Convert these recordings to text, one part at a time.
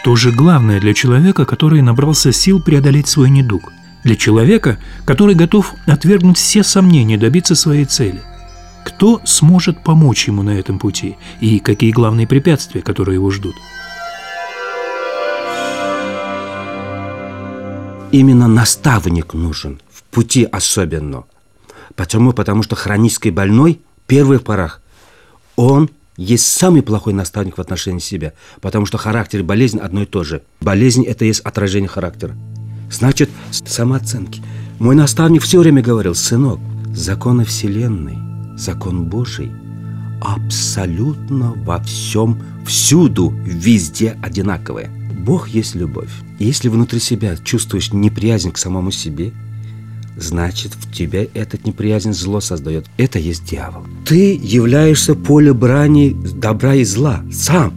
Что же главное для человека, который набрался сил преодолеть свой недуг? Для человека, который готов отвергнуть все сомнения, добиться своей цели? Кто сможет помочь ему на этом пути? И какие главные препятствия, которые его ждут? Именно наставник нужен, в пути особенно. Почему? Потому что хронический больной в первых порах, он есть самый плохой наставник в отношении себя, потому что характер и болезнь одно и то же. Болезнь – это есть отражение характера. Значит, самооценки. Мой наставник все время говорил, сынок, законы Вселенной, закон Божий абсолютно во всем, всюду, везде одинаковые. Бог есть любовь. Если внутри себя чувствуешь неприязнь к самому себе – значит, в тебе этот неприязнь зло создает. Это есть дьявол. Ты являешься поле брани добра и зла. Сам.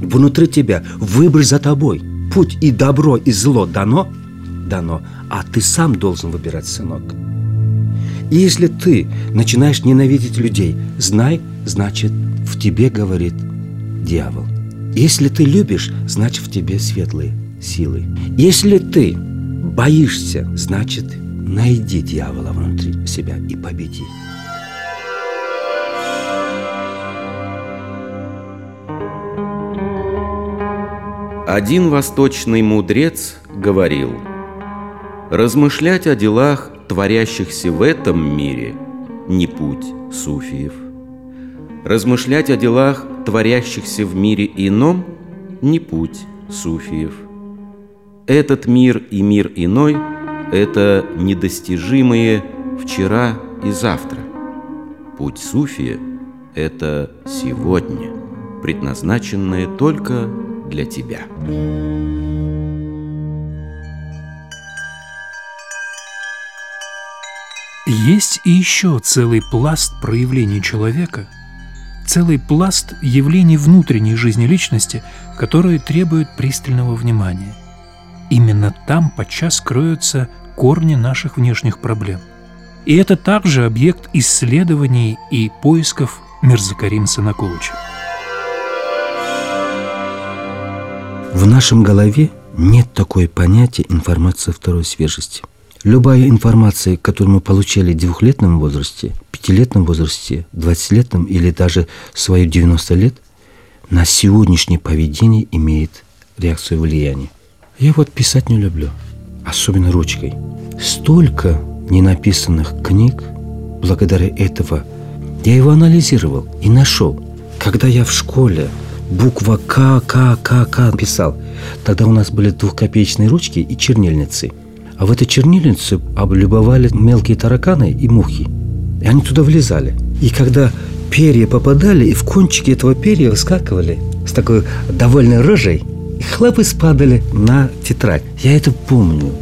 Внутри тебя. Выбор за тобой. Путь и добро, и зло дано? Дано. А ты сам должен выбирать, сынок. И если ты начинаешь ненавидеть людей, знай, значит, в тебе говорит дьявол. Если ты любишь, значит, в тебе светлые силы. Если ты боишься, значит, Найди дьявола внутри себя и победи. Один восточный мудрец говорил, «Размышлять о делах, творящихся в этом мире, не путь суфиев. Размышлять о делах, творящихся в мире ином, не путь суфиев. Этот мир и мир иной – это недостижимые вчера и завтра. Путь суфия – это сегодня, предназначенное только для тебя. Есть и еще целый пласт проявлений человека, целый пласт явлений внутренней жизни личности, которые требуют пристального внимания – Именно там подчас кроются корни наших внешних проблем. И это также объект исследований и поисков Мирзакарим Санакулыча. В нашем голове нет такой понятия информация второй свежести. Любая информация, которую мы получали в двухлетнем возрасте, пятилетнем возрасте, двадцатилетнем или даже свою 90 лет, на сегодняшнее поведение имеет реакцию влияния. Я вот писать не люблю, особенно ручкой. Столько ненаписанных книг, благодаря этого я его анализировал и нашел. Когда я в школе буква К, К, К, К писал, тогда у нас были двухкопеечные ручки и чернильницы. А в этой чернильнице облюбовали мелкие тараканы и мухи. И они туда влезали. И когда перья попадали, и в кончики этого перья выскакивали с такой довольной рожей – и хлопы спадали на тетрадь. Я это помню.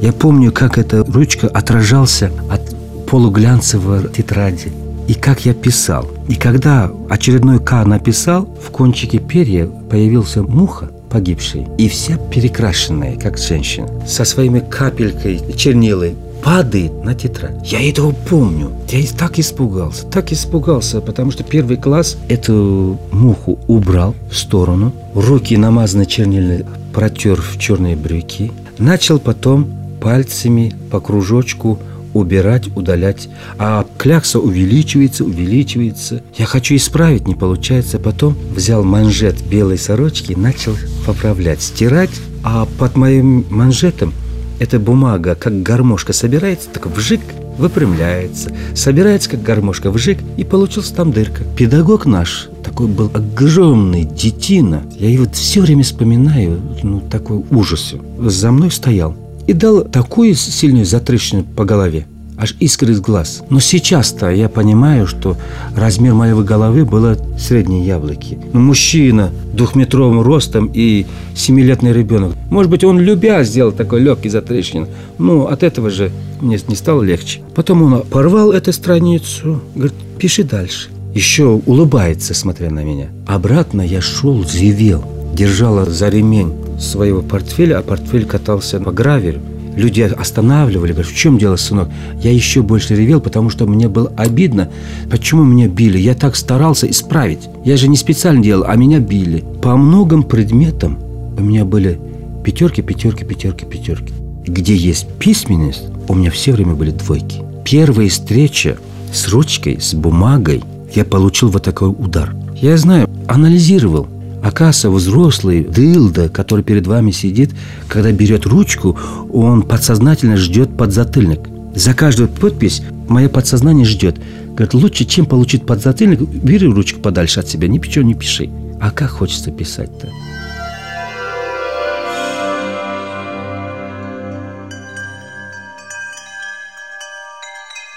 Я помню, как эта ручка отражался от полуглянцевой тетради. И как я писал. И когда очередной К написал, в кончике перья появился муха, погибший, и вся перекрашенная, как женщина, со своими капелькой чернилы падает на тетрадь. Я этого помню. Я так испугался, так испугался, потому что первый класс эту муху убрал в сторону, руки намазаны чернильной протер в черные брюки, начал потом пальцами по кружочку убирать, удалять. А клякса увеличивается, увеличивается. Я хочу исправить, не получается. Потом взял манжет белой сорочки, начал поправлять, стирать. А под моим манжетом эта бумага, как гармошка, собирается, так вжик, выпрямляется, собирается, как гармошка, вжик, и получился там дырка. Педагог наш такой был огромный, детина. Я его все время вспоминаю, ну, такой ужас. За мной стоял и дал такую сильную затрещину по голове, аж искры из глаз. Но сейчас-то я понимаю, что размер моей головы было средней яблоки. Ну, мужчина двухметровым ростом и семилетний ребенок. Может быть, он любя сделал такой легкий затрещин. Но от этого же мне не стало легче. Потом он порвал эту страницу, говорит, пиши дальше. Еще улыбается, смотря на меня. Обратно я шел, зевел, держала за ремень своего портфеля, а портфель катался по гравелю. Люди останавливали, говорят, в чем дело, сынок? Я еще больше ревел, потому что мне было обидно, почему меня били. Я так старался исправить. Я же не специально делал, а меня били. По многим предметам у меня были пятерки, пятерки, пятерки, пятерки. Где есть письменность, у меня все время были двойки. Первая встреча с ручкой, с бумагой, я получил вот такой удар. Я знаю, анализировал. Оказывается, взрослый дылда, который перед вами сидит, когда берет ручку, он подсознательно ждет подзатыльник. За каждую подпись мое подсознание ждет. Говорит, лучше, чем получить подзатыльник, бери ручку подальше от себя, ничего не пиши. А как хочется писать-то?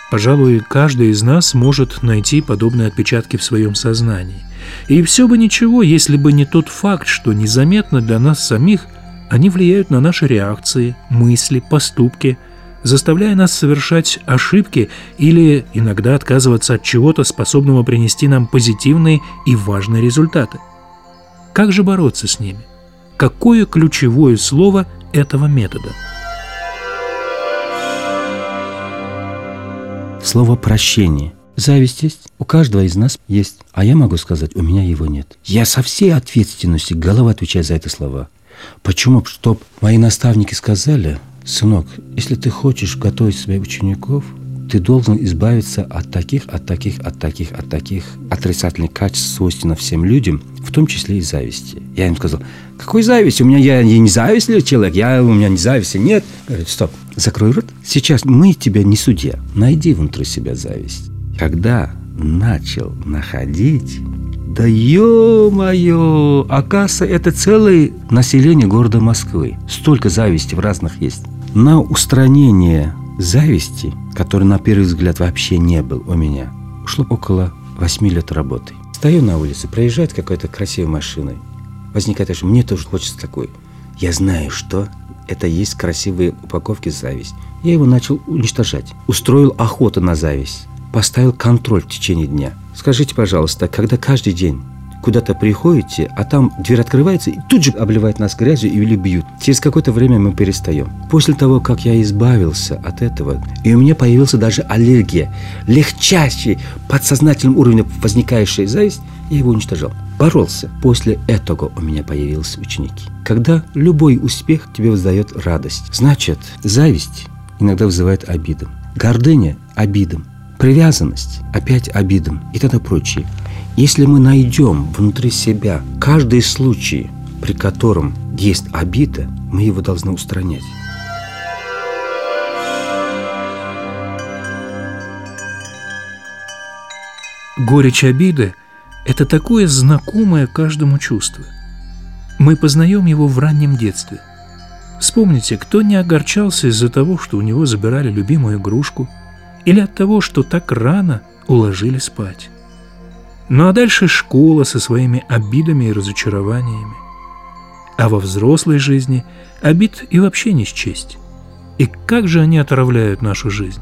Пожалуй, каждый из нас может найти подобные отпечатки в своем сознании. И все бы ничего, если бы не тот факт, что незаметно для нас самих они влияют на наши реакции, мысли, поступки, заставляя нас совершать ошибки или иногда отказываться от чего-то, способного принести нам позитивные и важные результаты. Как же бороться с ними? Какое ключевое слово этого метода – Слово «прощение». Зависть есть? У каждого из нас есть. А я могу сказать, у меня его нет. Я со всей ответственностью голова отвечаю за эти слова. Почему? Чтоб мои наставники сказали, сынок, если ты хочешь готовить своих учеников, ты должен избавиться от таких, от таких, от таких, от таких отрицательных качеств, свойственных всем людям, в том числе и зависти. Я им сказал, какой зависть? У меня я, я не завистливый человек, я, у меня не зависти нет. Говорит, стоп, закрой рот. Сейчас мы тебя не судья. Найди внутри себя зависть. Когда начал находить, да ё-моё, оказывается, это целое население города Москвы. Столько зависти в разных есть. На устранение зависти, который на первый взгляд вообще не был у меня, ушло около 8 лет работы. Стою на улице, проезжает какая-то красивая машина. Возникает аж, мне тоже хочется такой. Я знаю, что это есть красивые упаковки зависть. Я его начал уничтожать. Устроил охоту на зависть. Поставил контроль в течение дня. Скажите, пожалуйста, когда каждый день куда-то приходите, а там дверь открывается, и тут же обливает нас грязью или бьют. Через какое-то время мы перестаем. После того, как я избавился от этого, и у меня появилась даже аллергия, легчайший подсознательным уровнем возникающая зависть, я его уничтожал. Боролся. После этого у меня появились ученики. Когда любой успех тебе воздает радость, значит, зависть иногда вызывает обиду. Гордыня – обидом. Привязанность – опять обидом и тогда прочее. Если мы найдем внутри себя каждый случай, при котором есть обида, мы его должны устранять. Горечь обиды – это такое знакомое каждому чувство. Мы познаем его в раннем детстве. Вспомните, кто не огорчался из-за того, что у него забирали любимую игрушку, или от того, что так рано уложили спать. Ну а дальше школа со своими обидами и разочарованиями. А во взрослой жизни обид и вообще не счесть. И как же они отравляют нашу жизнь?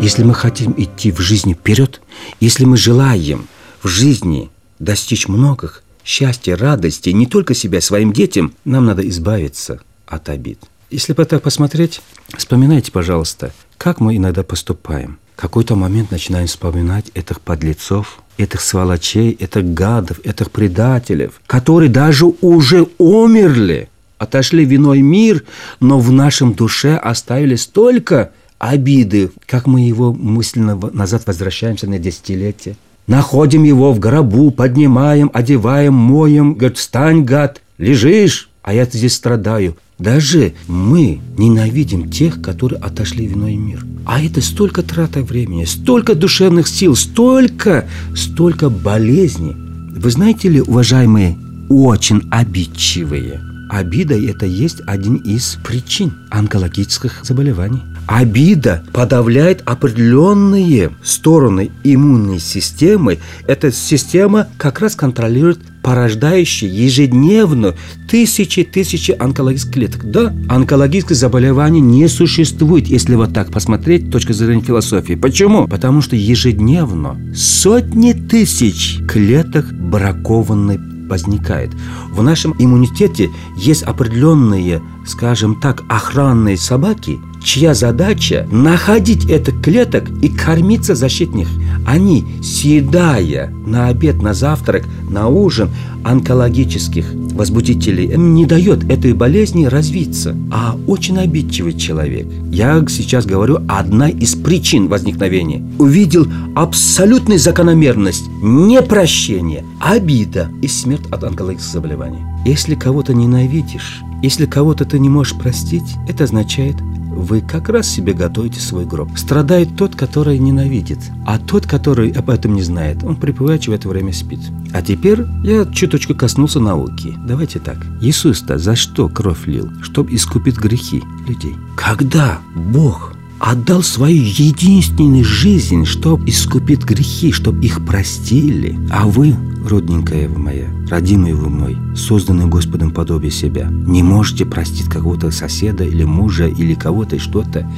Если мы хотим идти в жизни вперед, если мы желаем в жизни достичь многих счастья, радости, не только себя, своим детям, нам надо избавиться от обид. Если бы так посмотреть, вспоминайте, пожалуйста, как мы иногда поступаем какой-то момент начинаем вспоминать этих подлецов, этих сволочей, этих гадов, этих предателей, которые даже уже умерли, отошли в иной мир, но в нашем душе оставили столько обиды, как мы его мысленно назад возвращаемся на десятилетие. Находим его в гробу, поднимаем, одеваем, моем. Говорит, встань, гад, лежишь, а я здесь страдаю. Даже мы ненавидим тех, которые отошли в иной мир. А это столько трата времени, столько душевных сил, столько, столько болезней. Вы знаете ли, уважаемые, очень обидчивые. Обида – это есть один из причин онкологических заболеваний. Обида подавляет определенные стороны иммунной системы. Эта система как раз контролирует порождающие ежедневно тысячи-тысячи онкологических клеток. Да, онкологическое заболевание не существует, если вот так посмотреть с точки зрения философии. Почему? Потому что ежедневно сотни тысяч клеток бракованной возникает. В нашем иммунитете есть определенные, скажем так, охранные собаки, чья задача находить этих клеток и кормиться за счет них. Они, съедая на обед, на завтрак, на ужин онкологических возбудителей, не дает этой болезни развиться. А очень обидчивый человек, я сейчас говорю, одна из причин возникновения, увидел абсолютную закономерность, непрощение, обида и смерть от онкологических заболеваний. Если кого-то ненавидишь, если кого-то ты не можешь простить, это означает, вы как раз себе готовите свой гроб. Страдает тот, который ненавидит, а тот, который об этом не знает, он припеваючи в время спит. А теперь я чуточку коснулся науки. Давайте так. Иисус-то за что кровь лил? Чтобы искупить грехи людей. Когда Бог отдал свою единственную жизнь, чтобы искупить грехи, чтобы их простили. А вы, родненькая вы моя, родимый вы мой, созданный Господом подобие себя, не можете простить какого-то соседа или мужа или кого-то и что-то.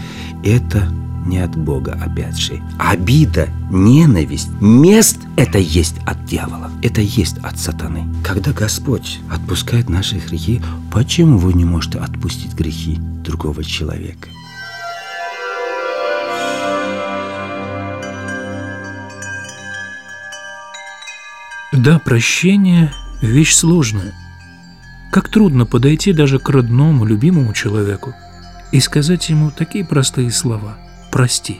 Это не от Бога, опять же. Обида, ненависть, мест – это есть от дьявола, это есть от сатаны. Когда Господь отпускает наши грехи, почему вы не можете отпустить грехи другого человека? Да, прощение – вещь сложная. Как трудно подойти даже к родному, любимому человеку и сказать ему такие простые слова «прости».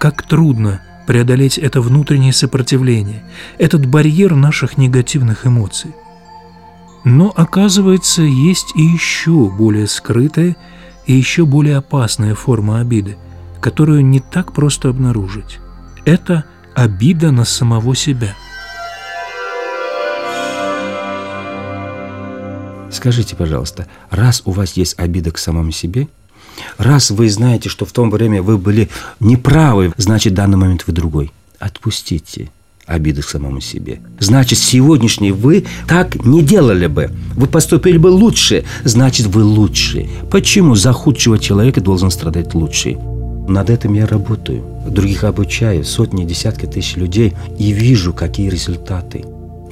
Как трудно преодолеть это внутреннее сопротивление, этот барьер наших негативных эмоций. Но, оказывается, есть и еще более скрытая и еще более опасная форма обиды, которую не так просто обнаружить. Это обида на самого себя – Скажите, пожалуйста, раз у вас есть обида к самому себе, раз вы знаете, что в то время вы были неправы, значит, в данный момент вы другой. Отпустите обиды к самому себе. Значит, сегодняшний вы так не делали бы. Вы поступили бы лучше, значит, вы лучше. Почему за худшего человека должен страдать лучший? Над этим я работаю. Других обучаю, сотни, десятки тысяч людей и вижу, какие результаты.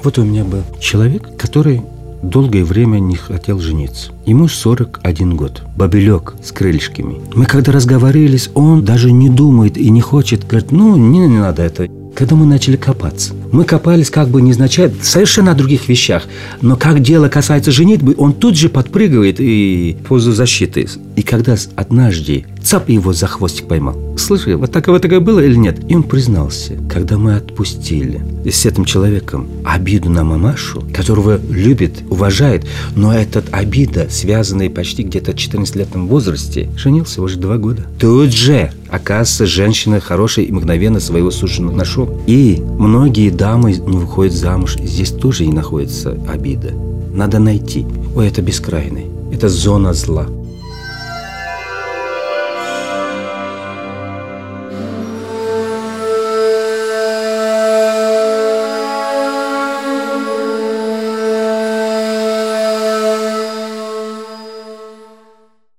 Вот у меня был человек, который долгое время не хотел жениться. Ему 41 год. Бабелек с крыльшками. Мы когда разговаривались, он даже не думает и не хочет. Говорит, ну, не, не надо это. Когда мы начали копаться, мы копались как бы незначайно, совершенно о других вещах. Но как дело касается женитьбы, он тут же подпрыгивает и позу защиты. И когда однажды цап его за хвостик поймал. Слыши, вот такое, вот такое было или нет? И он признался, когда мы отпустили с этим человеком обиду на мамашу, которого любит, уважает, но этот обида, связанная почти где-то в 14-летнем возрасте, женился уже два года. Тут же, оказывается, женщина хорошая и мгновенно своего суженого нашел. И многие дамы не выходят замуж. Здесь тоже не находится обида. Надо найти. Ой, это бескрайный. Это зона зла.